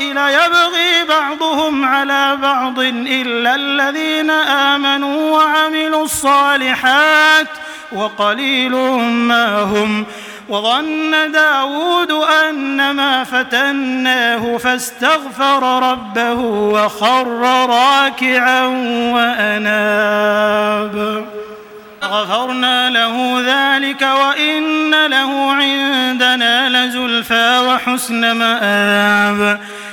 ليبغي بعضهم على بعض إلا الذين آمنوا وعملوا الصالحات وقليل ما هم وظن دَاوُودُ أن ما فتناه فاستغفر ربه وخر راكعا وأناب. غفرنا له ذلك وإن له عندنا لزلفى وحسن مآب.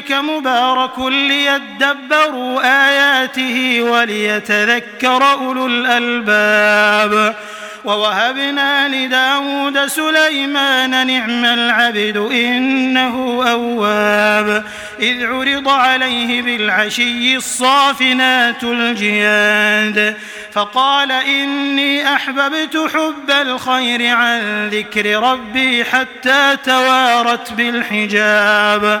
ذلك مبارك ليدبروا آياته وليتذكر أولو الألباب. ووهبنا لداود سليمان نعم العبد إنه أواب. إذ عرض عليه بالعشي الصافنات الجياد. فقال إني أحببت حب الخير عن ذكر ربي حتى توارت بالحجاب.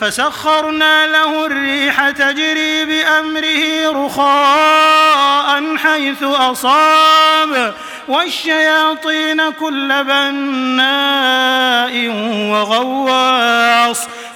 فسخرنا له الريح تجري بأمره رخاء حيث أصاب والشياطين كل بناء وغواب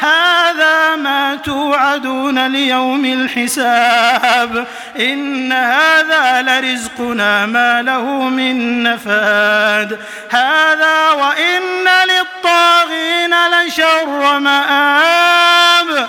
هذا ما توعدون ليوم الحساب إن هذا لرزقنا ما له من نفاد هذا وإن للطاغين لشر مآب